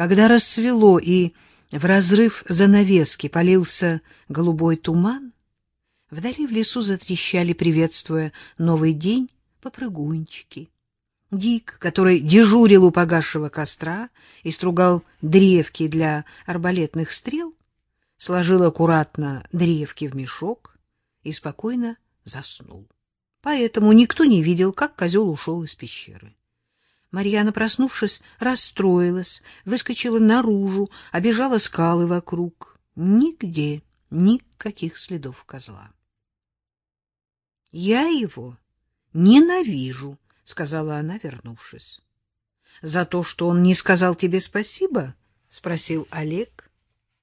Когда рассвело и в разрыв занавески полился голубой туман, вдали в лесу затрещали, приветствуя новый день, попрыгунчики. Дик, который дежурил у погасшего костра и стругал древки для арбалетных стрел, сложил аккуратно древки в мешок и спокойно заснул. Поэтому никто не видел, как козел ушел из пещеры. Марьяна, проснувшись, расстроилась, выскочила наружу, обежала скалы вокруг. Нигде никаких следов козла. — Я его ненавижу, — сказала она, вернувшись. — За то, что он не сказал тебе спасибо? — спросил Олег.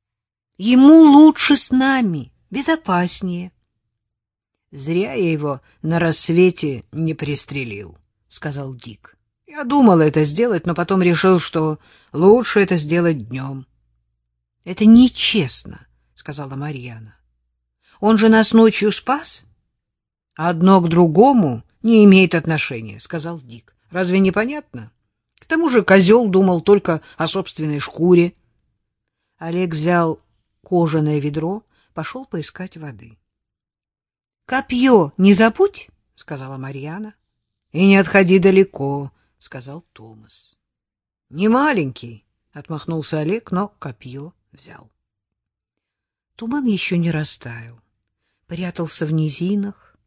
— Ему лучше с нами, безопаснее. — Зря я его на рассвете не пристрелил, — сказал Дик. Я думал это сделать, но потом решил, что лучше это сделать днем. — Это нечестно, — сказала Марьяна. — Он же нас ночью спас. — Одно к другому не имеет отношения, — сказал Дик. — Разве не понятно? К тому же козел думал только о собственной шкуре. Олег взял кожаное ведро, пошел поискать воды. — Копье не забудь, — сказала Марьяна. — И не отходи далеко, — сказал Томас. — Не маленький, — отмахнулся Олег, но копье взял. Туман еще не растаял, прятался в низинах,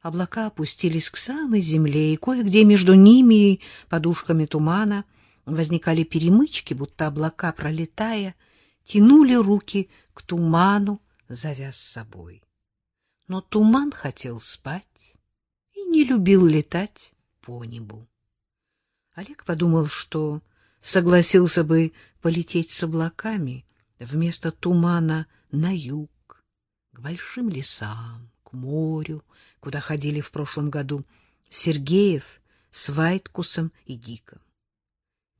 облака опустились к самой земле, и кое-где между ними и подушками тумана возникали перемычки, будто облака, пролетая, тянули руки к туману, завяз с собой. Но туман хотел спать и не любил летать по небу. Олег подумал, что согласился бы полететь с облаками вместо тумана на юг, к большим лесам, к морю, куда ходили в прошлом году Сергеев с Вайткусом и Диком.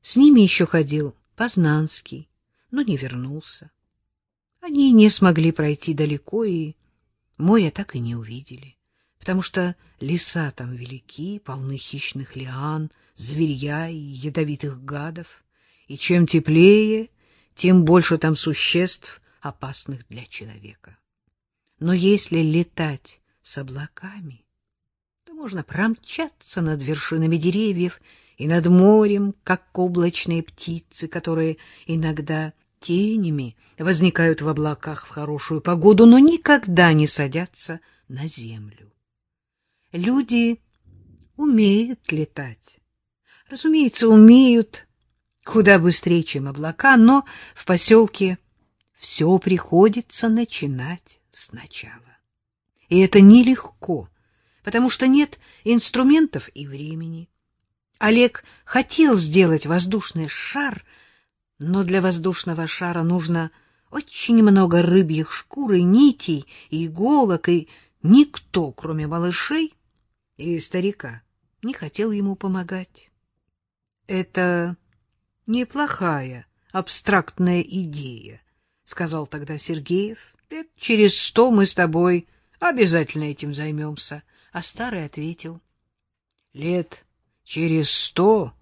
С ними еще ходил Познанский, но не вернулся. Они не смогли пройти далеко и моря так и не увидели потому что леса там велики, полны хищных лиан, зверья и ядовитых гадов, и чем теплее, тем больше там существ, опасных для человека. Но если летать с облаками, то можно промчаться над вершинами деревьев и над морем, как облачные птицы, которые иногда тенями возникают в облаках в хорошую погоду, но никогда не садятся на землю люди умеют летать. Разумеется, умеют куда быстрее, чем облака, но в поселке все приходится начинать сначала. И это нелегко, потому что нет инструментов и времени. Олег хотел сделать воздушный шар, но для воздушного шара нужно очень много рыбьих шкур и нитей, и иголок, и никто, кроме малышей, и старика не хотел ему помогать. — Это неплохая абстрактная идея, — сказал тогда Сергеев. — Лет через сто мы с тобой обязательно этим займемся. А старый ответил. — Лет через сто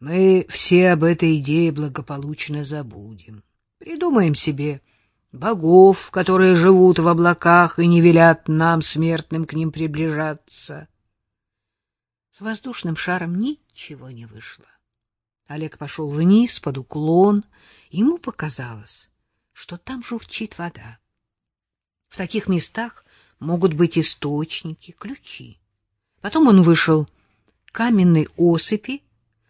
мы все об этой идее благополучно забудем. Придумаем себе богов, которые живут в облаках и не велят нам, смертным, к ним приближаться. С воздушным шаром ничего не вышло. Олег пошел вниз под уклон, ему показалось, что там журчит вода. В таких местах могут быть источники, ключи. Потом он вышел к каменной осыпи,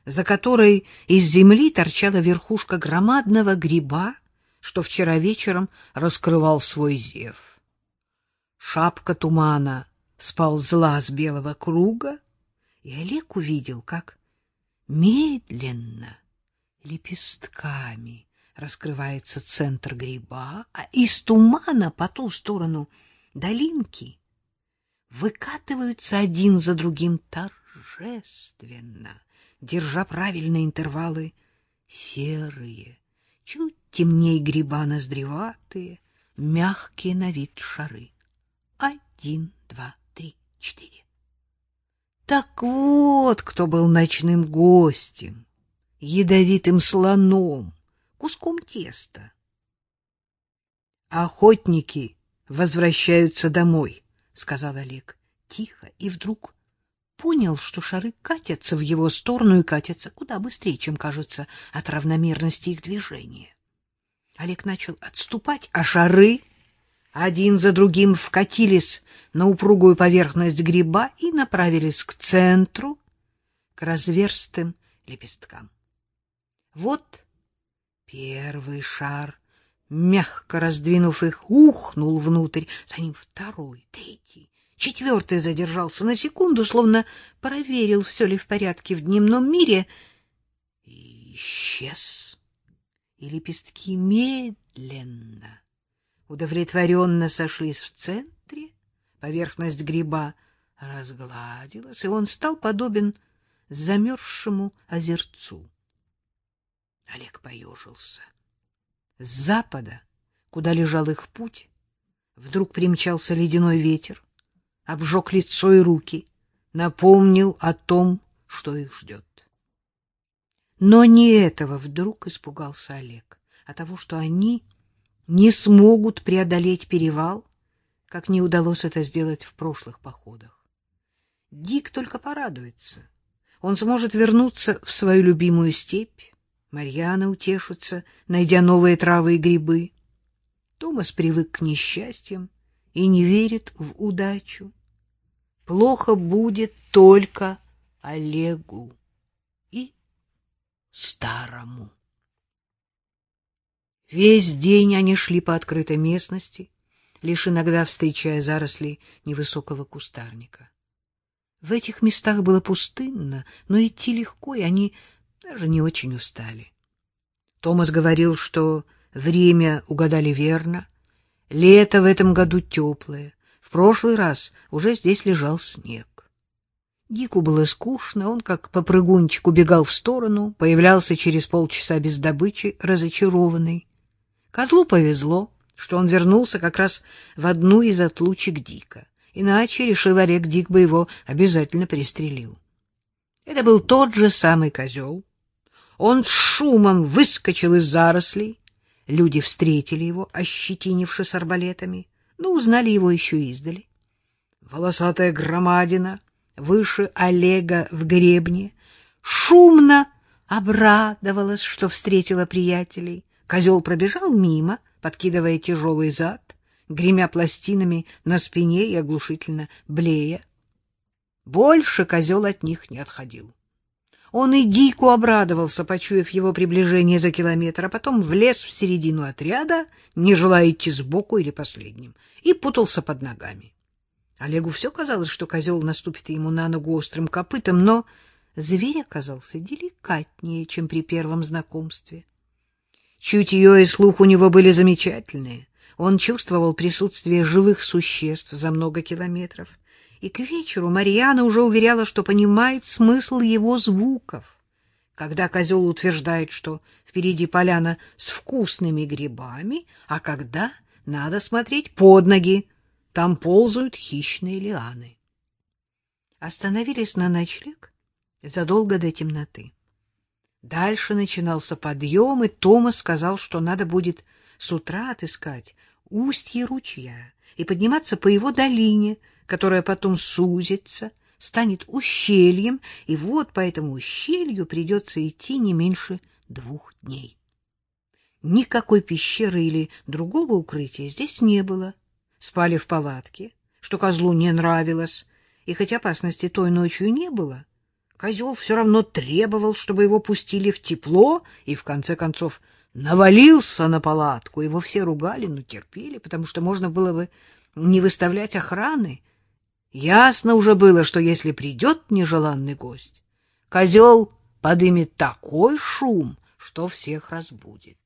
за которой из земли торчала верхушка громадного гриба, что вчера вечером раскрывал свой зев. Шапка тумана сползла с белого круга, и Олег увидел, как медленно, лепестками раскрывается центр гриба, а из тумана по ту сторону долинки выкатываются один за другим торжественно, держа правильные интервалы, серые, чуть темнее гриба ноздреватые, мягкие на вид шары. Один, два, три, четыре. Так вот, кто был ночным гостем. ядовитым слоном, куском теста. Охотники возвращаются домой, сказал Олег тихо, и вдруг понял, что шары катятся в его сторону и катятся куда быстрее, чем кажется от равномерности их движения. Олег начал отступать, а шары один за другим вкатились на упругую поверхность гриба и направились к центру, к разверстым лепесткам. Вот первый шар, мягко раздвинув их, ухнул внутрь, за ним второй, третий, четвертый задержался на секунду, словно проверил, все ли в порядке в дневном мире, и исчез. И лепестки медленно, удовлетворенно сошлись в центре, поверхность гриба разгладилась, и он стал подобен замерзшему озерцу. Олег поежился. С запада, куда лежал их путь, вдруг примчался ледяной ветер, обжег лицо и руки, напомнил о том, что их ждет. Но не этого вдруг испугался Олег, а того, что они не смогут преодолеть перевал, как не удалось это сделать в прошлых походах. Дик только порадуется. Он сможет вернуться в свою любимую степь. Марьяна утешится, найдя новые травы и грибы. Томас привык к несчастьям и не верит в удачу. Плохо будет только Олегу старому. Весь день они шли по открытой местности, лишь иногда встречая заросли невысокого кустарника. В этих местах было пустынно, но идти легко, и они даже не очень устали. Томас говорил, что время угадали верно, лето в этом году теплое, в прошлый раз уже здесь лежал снег. Дику было скучно, он как попрыгунчик убегал в сторону, появлялся через полчаса без добычи, разочарованный. Козлу повезло, что он вернулся как раз в одну из отлучек Дика. Иначе, решил Олег, Дик бы его обязательно пристрелил. Это был тот же самый козел. Он с шумом выскочил из зарослей. Люди встретили его, ощетинившись арбалетами, но узнали его еще издали. Волосатая громадина, выше Олега в гребне, шумно обрадовалась, что встретила приятелей. Козел пробежал мимо, подкидывая тяжелый зад гремя пластинами на спине и оглушительно блея. Больше козел от них не отходил. Он и дико обрадовался, почуяв его приближение за километр, а потом влез в середину отряда, не желая идти сбоку или последним, и путался под ногами. Олегу все казалось, что козел наступит ему на ногу острым копытом, но зверь оказался деликатнее, чем при первом знакомстве. Чутье и слух у него были замечательные. Он чувствовал присутствие живых существ за много километров, и к вечеру Марьяна уже уверяла, что понимает смысл его звуков. Когда козел утверждает, что впереди поляна с вкусными грибами, а когда надо смотреть под ноги, там ползают хищные лианы. Остановились на ночлег задолго до темноты. Дальше начинался подъем, и Томас сказал, что надо будет с утра отыскать устье ручья и подниматься по его долине, которая потом сузится, станет ущельем, и вот по этому ущелью придется идти не меньше двух дней. Никакой пещеры или другого укрытия здесь не было. Спали в палатке, что козлу не нравилось, и хоть опасности той ночью не было, козел все равно требовал, чтобы его пустили в тепло, и в конце концов навалился на палатку. Его все ругали, но терпели, потому что можно было бы не выставлять охраны. Ясно уже было, что если придет нежеланный гость, козел подымет такой шум, что всех разбудит.